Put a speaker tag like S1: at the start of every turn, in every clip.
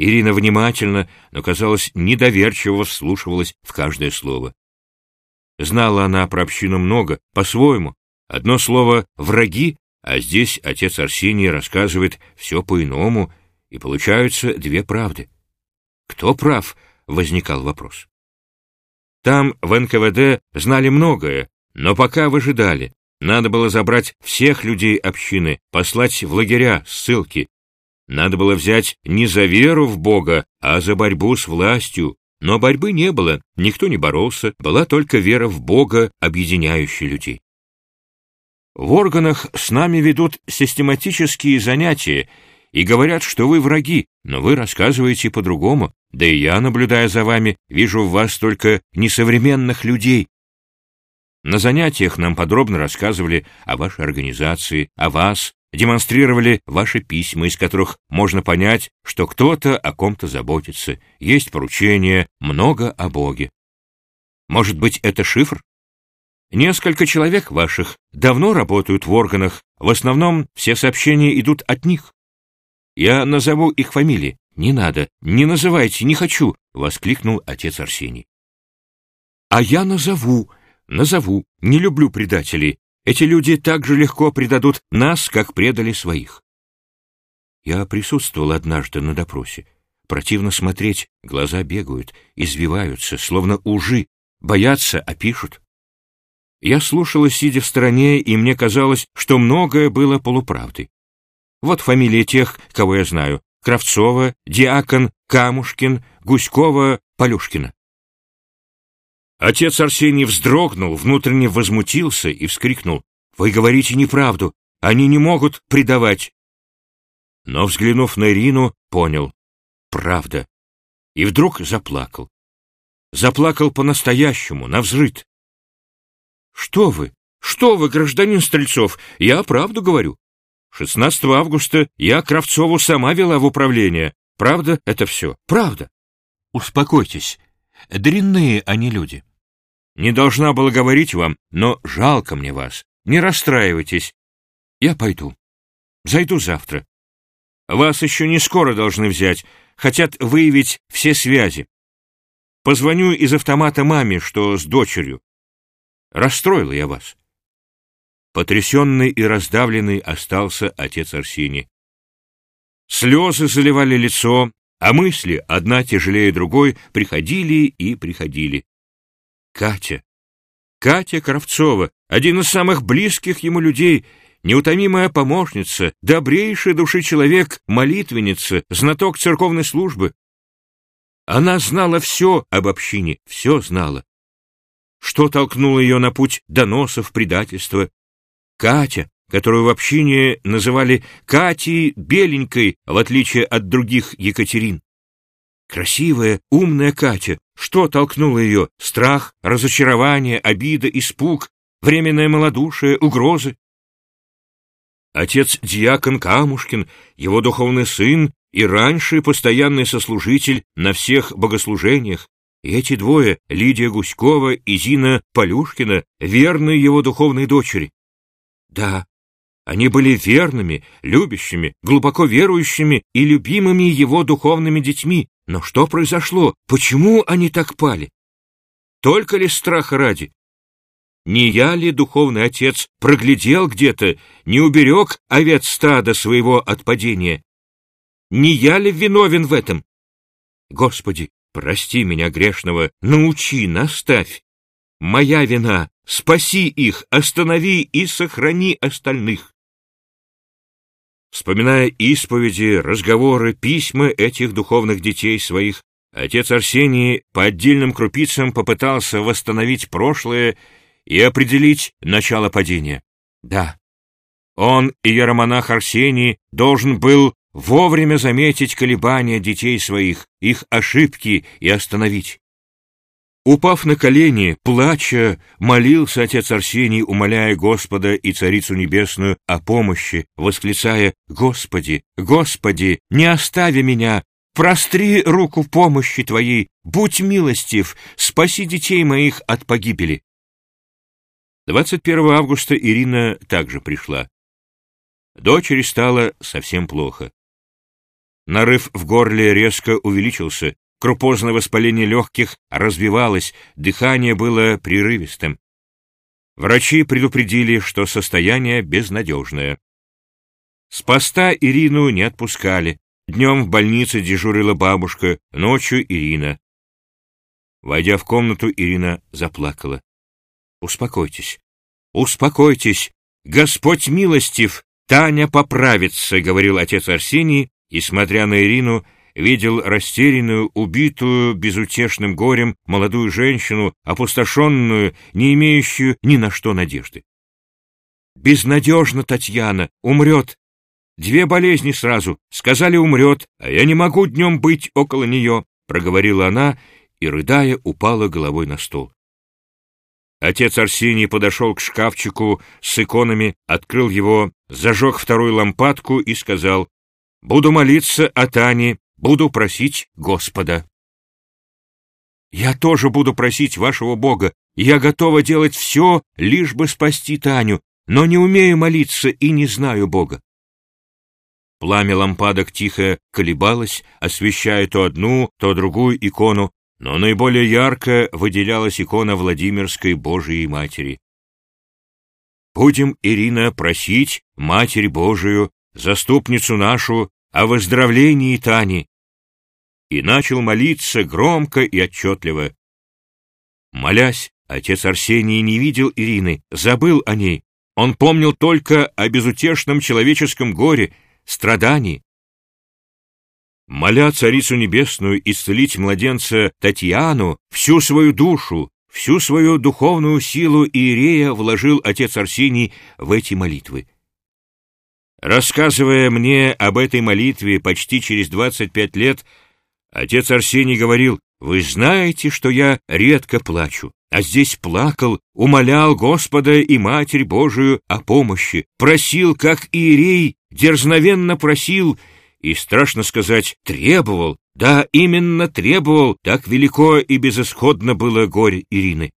S1: Ирина внимательно, но, казалось, недоверчиво вслушивалась в каждое слово. Знала она про общину много, по-своему. Одно слово «враги», а здесь отец Арсений рассказывает все по-иному, и получаются две правды. Кто прав? — возникал вопрос. Там, в НКВД, знали многое, но пока выжидали. Надо было забрать всех людей общины, послать в лагеря, ссылки. Надо было взять не за веру в Бога, а за борьбу с властью, но борьбы не было, никто не боролся, была только вера в Бога, объединяющая людей. В органах с нами ведут систематические занятия и говорят, что вы враги, но вы рассказываете по-другому, да и я, наблюдая за вами, вижу в вас только несовременных людей. На занятиях нам подробно рассказывали о вашей организации, о вас, демонстрировали ваши письма, из которых можно понять, что кто-то о ком-то заботится, есть поручения, много о Боге. Может быть, это шифр? Несколько человек ваших давно работают в органах, в основном все сообщения идут от них. Я назову их фамилии. Не надо, не называйте, не хочу, — воскликнул отец Арсений. А я назову, назову, не люблю предателей, эти люди так же легко предадут нас, как предали своих. Я присутствовал однажды на допросе. Противно смотреть, глаза бегают, извиваются, словно ужи, боятся, а пишут. Я слушала, сидя в стороне, и мне казалось, что многое было полуправдой. Вот фамилии тех, кого я знаю. Кравцова, Диакон, Камушкин, Гуськова, Полюшкина. Отец Арсений вздрогнул, внутренне возмутился и вскрикнул. «Вы говорите неправду, они не могут предавать!» Но, взглянув на Ирину, понял. Правда. И вдруг заплакал. Заплакал по-настоящему, навзрыд. «Что вы? Что вы, гражданин Стрельцов? Я правду говорю. 16 августа я Кравцову сама вела в управление. Правда, это все. Правда. Успокойтесь. Дрянные они люди. Не должна была говорить вам, но жалко мне вас. Не расстраивайтесь. Я пойду. Зайду завтра. Вас еще не скоро должны взять. Хотят выявить все связи. Позвоню из автомата маме, что с дочерью. Расстроила я вас. Потрясенный и раздавленный остался отец Арсений. Слезы заливали лицо, а мысли, одна тяжелее другой, приходили и приходили. Катя. Катя Кравцова, один из самых близких ему людей, неутомимая помощница, добрейшая души человек, молитвенница, знаток церковной службы. Она знала все об общине, все знала. Что толкнуло ее на путь доносов, предательства? Катя, которую в общине называли Катей Беленькой, в отличие от других Екатерин. Красивая, умная Катя. Что толкнуло ее? Страх, разочарование, обида, испуг, временное малодушие, угрозы? Отец Дьякон Камушкин, его духовный сын и раньше постоянный сослужитель на всех богослужениях, и эти двое, Лидия Гуськова и Зина Полюшкина, верные его духовной дочери. Да, они были верными, любящими, глубоко верующими и любимыми его духовными детьми. Но что произошло? Почему они так пали? Только ли страха ради? Не я ли, духовный отец, проглядел где-то, не уберег овец стада своего от падения? Не я ли виновен в этом? Господи, прости меня грешного, научи, наставь. Моя вина, спаси их, останови и сохрани остальных. Вспоминая исповеди, разговоры, письма этих духовных детей своих, отец Арсений по отдельным крупицам попытался восстановить прошлое и определить начало падения. Да, он, иеромонах Арсений, должен был вовремя заметить колебания детей своих, их ошибки и остановить. Упав на колени, плача, молился отец Арсений, умоляя Господа и Царицу Небесную о помощи, восклицая «Господи, Господи, не остави меня, простри руку помощи Твоей, будь милостив, спаси детей моих от погибели». 21 августа Ирина также пришла. Дочери стало совсем плохо. Нарыв в горле резко увеличился, крупозное воспаление легких развивалось, дыхание было прерывистым. Врачи предупредили, что состояние безнадежное. С поста Ирину не отпускали. Днем в больнице дежурила бабушка, ночью Ирина. Войдя в комнату, Ирина заплакала. «Успокойтесь, успокойтесь, Господь милостив, Таня поправится», — говорил отец Арсений, и, смотря на Ирину, видел растерянную, убитую безутешным горем молодую женщину, опустошенную, не имеющую ни на что надежды. «Безнадежно Татьяна, умрет. Две болезни сразу, сказали, умрет, а я не могу днем быть около нее», — проговорила она и, рыдая, упала головой на стол. Отец Арсений подошел к шкафчику с иконами, открыл его, зажег вторую лампадку и сказал, «Буду молиться о Тане, буду просить Господа». «Я тоже буду просить вашего Бога, я готова делать все, лишь бы спасти Таню, но не умею молиться и не знаю Бога». Пламя лампадок тихо колебалось, освещая то одну, то другую икону, но наиболее ярко выделялась икона Владимирской Божией Матери. Будем, Ирина, просить Матерь Божию, заступницу нашу, о выздоровлении Тани. И начал молиться громко и отчетливо. Молясь, отец Арсений не видел Ирины, забыл о ней. Он помнил только о безутешном человеческом горе, страдании. Моля Царицу Небесную исцелить младенца Татьяну, всю свою душу, всю свою духовную силу Иерея вложил отец Арсений в эти молитвы. Рассказывая мне об этой молитве почти через 25 лет, отец Арсений говорил, «Вы знаете, что я редко плачу, а здесь плакал, умолял Господа и Матерь Божию о помощи, просил, как Иерей, дерзновенно просил, и, страшно сказать, требовал, да, именно требовал, так велико и безысходно было горе Ирины.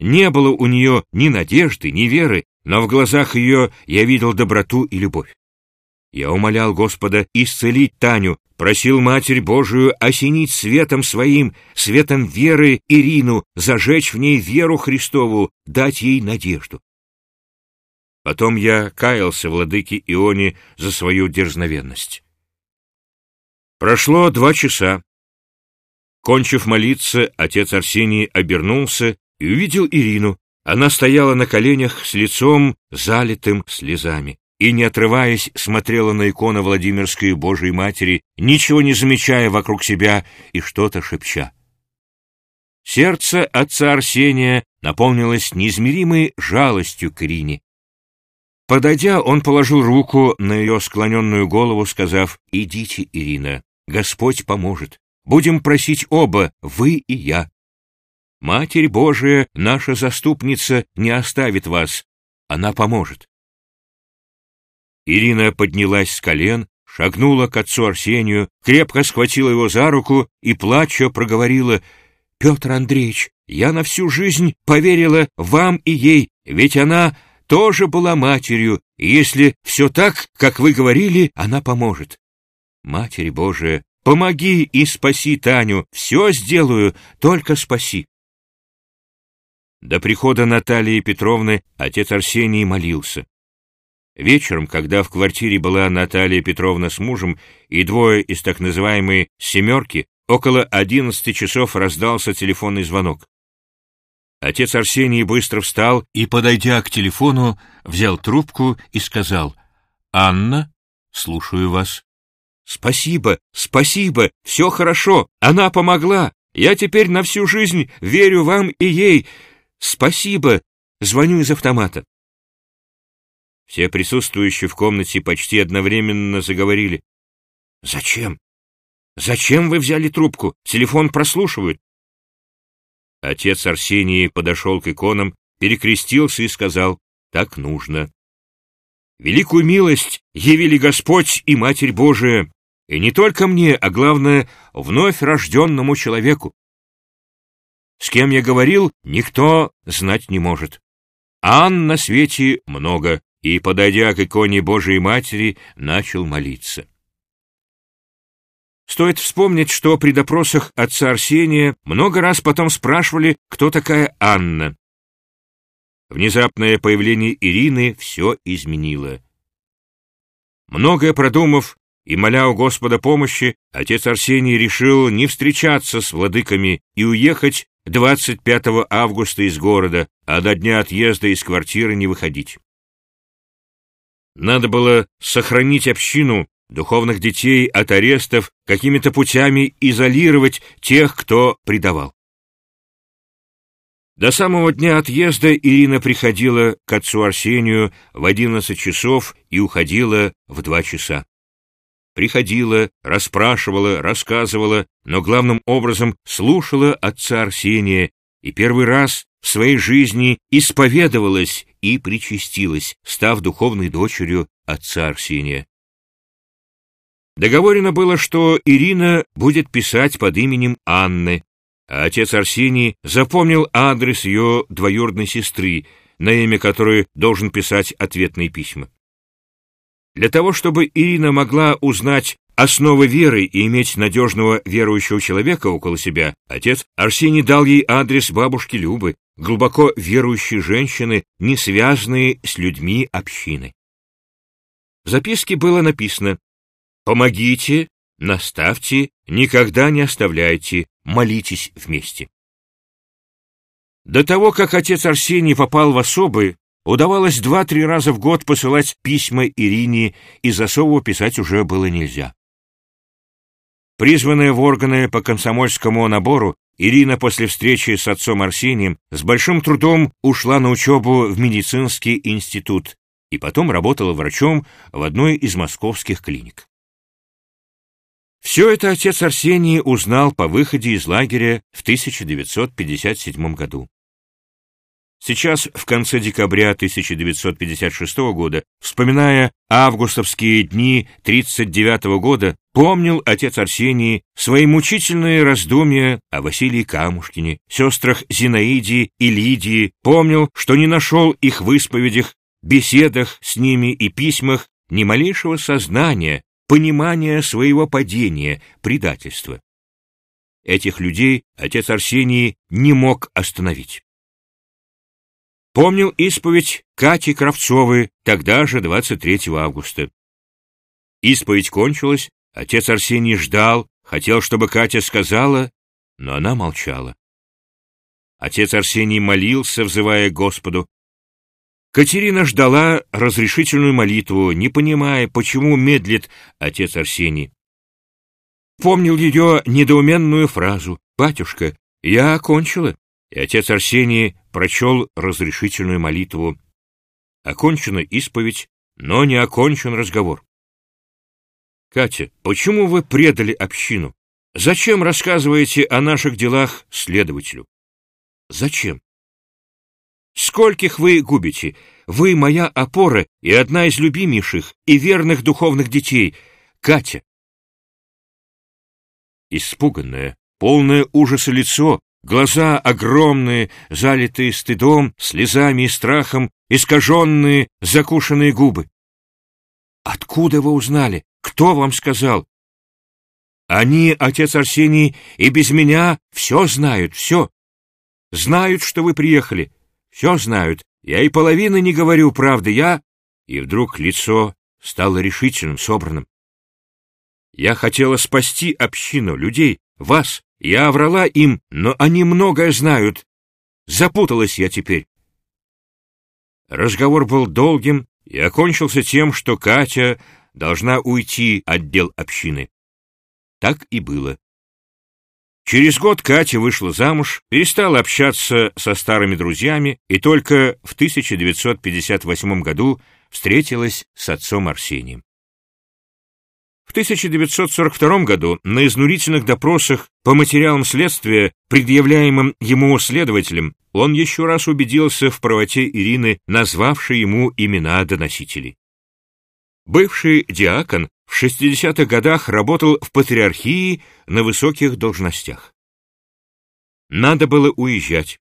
S1: Не было у нее ни надежды, ни веры, но в глазах ее я видел доброту и любовь. Я умолял Господа исцелить Таню, просил Матерь Божию осенить светом своим, светом веры Ирину, зажечь в ней веру Христову, дать ей надежду. Потом я каялся владыке Ионе за свою дерзновенность. Прошло два часа. Кончив молиться, отец Арсений обернулся и увидел Ирину. Она стояла на коленях с лицом, залитым слезами, и, не отрываясь, смотрела на икону Владимирской Божией Матери, ничего не замечая вокруг себя и что-то шепча. Сердце отца Арсения наполнилось неизмеримой жалостью к Ирине. Подойдя, он положил руку на ее склоненную голову, сказав, «Идите, Ирина, Господь поможет. Будем просить оба, вы и я. Матерь Божия, наша заступница, не оставит вас. Она поможет. Ирина поднялась с колен, шагнула к отцу Арсению, крепко схватила его за руку и, плача, проговорила, «Петр Андреевич, я на всю жизнь поверила вам и ей, ведь она тоже была матерью, и если все так, как вы говорили, она поможет. Матерь Божия, помоги и спаси Таню, все сделаю, только спаси. До прихода Натальи Петровны отец Арсений молился. Вечером, когда в квартире была Наталья Петровна с мужем и двое из так называемой «семерки», около одиннадцати часов раздался телефонный звонок. Отец Арсений быстро встал и, подойдя к телефону, взял трубку и сказал «Анна, слушаю вас». «Спасибо, спасибо, все хорошо, она помогла. Я теперь на всю жизнь верю вам и ей. Спасибо, звоню из автомата». Все присутствующие в комнате почти одновременно заговорили. «Зачем? Зачем вы взяли трубку? Телефон прослушивают». Отец Арсений подошел к иконам, перекрестился и сказал, «Так нужно». Великую милость явили Господь и Матерь Божия, и не только мне, а главное, вновь рожденному человеку. С кем я говорил, никто знать не может. Ан на свете много, и, подойдя к иконе Божией Матери, начал молиться. Стоит вспомнить, что при допросах отца Арсения много раз потом спрашивали, кто такая Анна. Внезапное появление Ирины все изменило. Многое продумав и моля у Господа помощи, отец Арсений решил не встречаться с владыками и уехать 25 августа из города, а до дня отъезда из квартиры не выходить. Надо было сохранить общину, духовных детей от арестов, какими-то путями изолировать тех, кто предавал. До самого дня отъезда Ирина приходила к отцу Арсению в одиннадцать часов и уходила в два часа. Приходила, расспрашивала, рассказывала, но главным образом слушала отца Арсения и первый раз в своей жизни исповедовалась и причастилась, став духовной дочерью отца Арсения. Договорено было, что Ирина будет писать под именем Анны, а отец Арсений запомнил адрес ее двоюродной сестры, на имя которой должен писать ответные письма. Для того, чтобы Ирина могла узнать основы веры и иметь надежного верующего человека около себя, отец Арсений дал ей адрес бабушки Любы, глубоко верующей женщины, не связанные с людьми общины. В записке было написано «Помогите, наставьте, никогда не оставляйте, молитесь вместе». До того, как отец Арсений попал в особы, удавалось два-три раза в год посылать письма Ирине, и засову писать уже было нельзя. Призванная в органы по комсомольскому набору, Ирина после встречи с отцом Арсением с большим трудом ушла на учебу в медицинский институт и потом работала врачом в одной из московских клиник. Все это отец Арсений узнал по выходе из лагеря в 1957 году. Сейчас, в конце декабря 1956 года, вспоминая августовские дни 1939 года, помнил отец Арсений свои мучительные раздумья о Василии Камушкине, сестрах Зинаиде и Лидии, помнил, что не нашел их в исповедях, беседах с ними и письмах ни малейшего сознания, понимания своего падения, предательства. Этих людей отец Арсений не мог остановить. Помнил исповедь Кати Кравцовой тогда же, 23 августа. Исповедь кончилась, отец Арсений ждал, хотел, чтобы Катя сказала, но она молчала. Отец Арсений молился, взывая Господу. Катерина ждала разрешительную молитву, не понимая, почему медлит отец Арсений. Помнил ее недоуменную фразу «Батюшка, я окончила» и отец Арсений прочел разрешительную молитву. Окончена исповедь, но не окончен разговор. «Катя, почему вы предали общину? Зачем рассказываете о наших делах следователю? Зачем? Скольких вы губите? Вы моя опора и одна из любимейших и верных духовных детей. Катя!» Испуганное, полное ужаса лицо Глаза огромные, залитые стыдом, слезами и страхом, искаженные, закушенные губы. Откуда вы узнали? Кто вам сказал? Они, отец Арсений, и без меня все знают, все. Знают, что вы приехали. Все знают. Я и половины не говорю правды, я... И вдруг лицо стало решительным, собранным. Я хотела спасти общину, людей, вас, я врала им, но они многое знают. Запуталась я теперь. Разговор был долгим и окончился тем, что Катя должна уйти от дел общины. Так и было. Через год Катя вышла замуж, перестала общаться со старыми друзьями и только в 1958 году встретилась с отцом Арсением. В 1942 году на изнурительных допросах по материалам следствия, предъявляемым ему следователем, он еще раз убедился в правоте Ирины, назвавшей ему имена доносителей. Бывший диакон в 60-х годах работал в патриархии на высоких должностях. Надо было уезжать.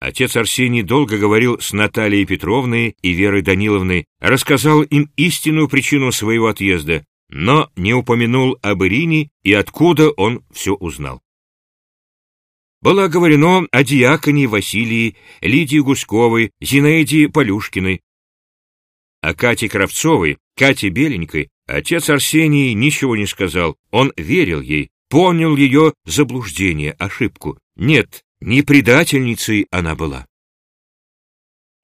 S1: Отец Арсений долго говорил с Натальей Петровной и Верой Даниловной, рассказал им истинную причину своего отъезда, но не упомянул об Ирине и откуда он все узнал. Было говорено о диаконе Василии, Лидии Гусковой, Зинаиде Полюшкиной. О Кате Кравцовой, Кате Беленькой отец Арсений ничего не сказал, он верил ей, понял ее заблуждение, ошибку. Нет, не предательницей она была.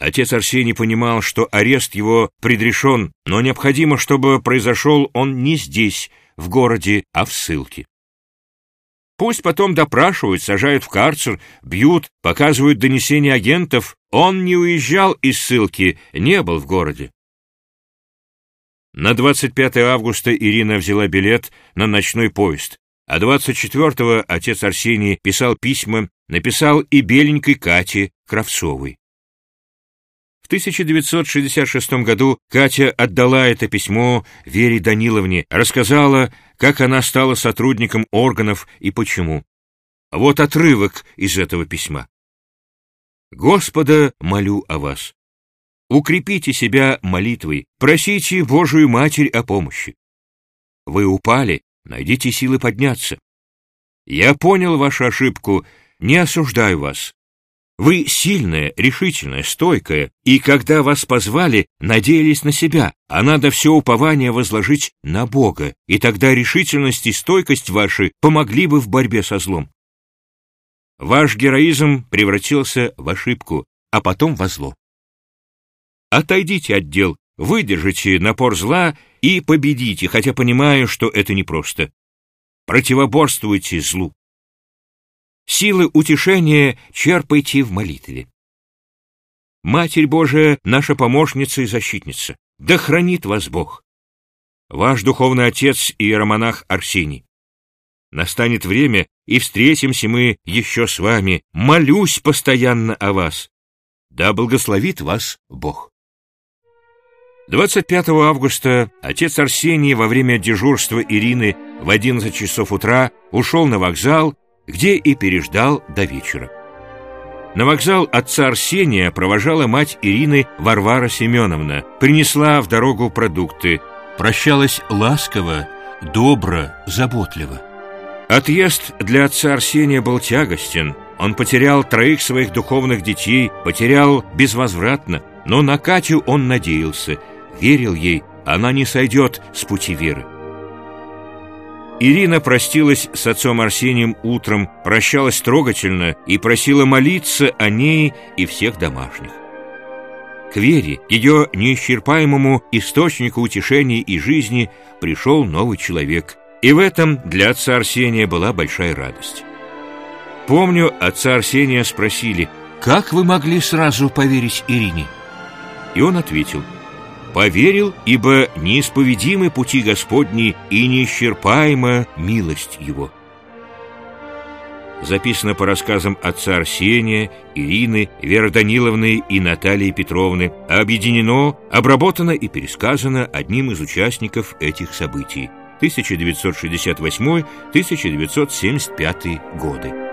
S1: Отец Арсений понимал, что арест его предрешен, но необходимо, чтобы произошел он не здесь, в городе, а в ссылке. Пусть потом допрашивают, сажают в карцер, бьют, показывают донесения агентов. Он не уезжал из ссылки, не был в городе. На 25 августа Ирина взяла билет на ночной поезд, а 24-го отец Арсений писал письма, написал и беленькой Кате Кравцовой. 1966 году Катя отдала это письмо Вере Даниловне, рассказала, как она стала сотрудником органов и почему. Вот отрывок из этого письма. «Господа, молю о вас. Укрепите себя молитвой, просите Божию Матерь о помощи. Вы упали, найдите силы подняться. Я понял вашу ошибку, не осуждаю вас. Вы сильная, решительная, стойкая, и когда вас позвали, надеялись на себя, а надо все упование возложить на Бога, и тогда решительность и стойкость ваши помогли бы в борьбе со злом. Ваш героизм превратился в ошибку, а потом во зло. Отойдите от дел, выдержите напор зла и победите, хотя понимаю, что это непросто. Противоборствуйте злу. Силы утешения черпайте в молитве. Матерь Божия, наша помощница и защитница, да хранит вас Бог. Ваш духовный отец и иеромонах Арсений. Настанет время, и встретимся мы еще с вами. Молюсь постоянно о вас. Да благословит вас Бог. 25 августа отец Арсений во время дежурства Ирины в 11 часов утра ушел на вокзал где и переждал до вечера. На вокзал отца Арсения провожала мать Ирины Варвара Семеновна, принесла в дорогу продукты, прощалась ласково, добро, заботливо. Отъезд для отца Арсения был тягостен, он потерял троих своих духовных детей, потерял безвозвратно, но на Катю он надеялся, верил ей, она не сойдет с пути веры. Ирина простилась с отцом Арсением утром, прощалась трогательно и просила молиться о ней и всех домашних. К Вере, ее неисчерпаемому источнику утешения и жизни, пришел новый человек. И в этом для отца Арсения была большая радость. Помню, отца Арсения спросили, «Как вы могли сразу поверить Ирине?» И он ответил, — поверил, ибо неисповедимы пути Господни и неисчерпаема милость Его. Записано по рассказам отца Арсения, Ирины, Веры Даниловны и Натальи Петровны, объединено, обработано и пересказано одним из участников этих событий 1968-1975 годы.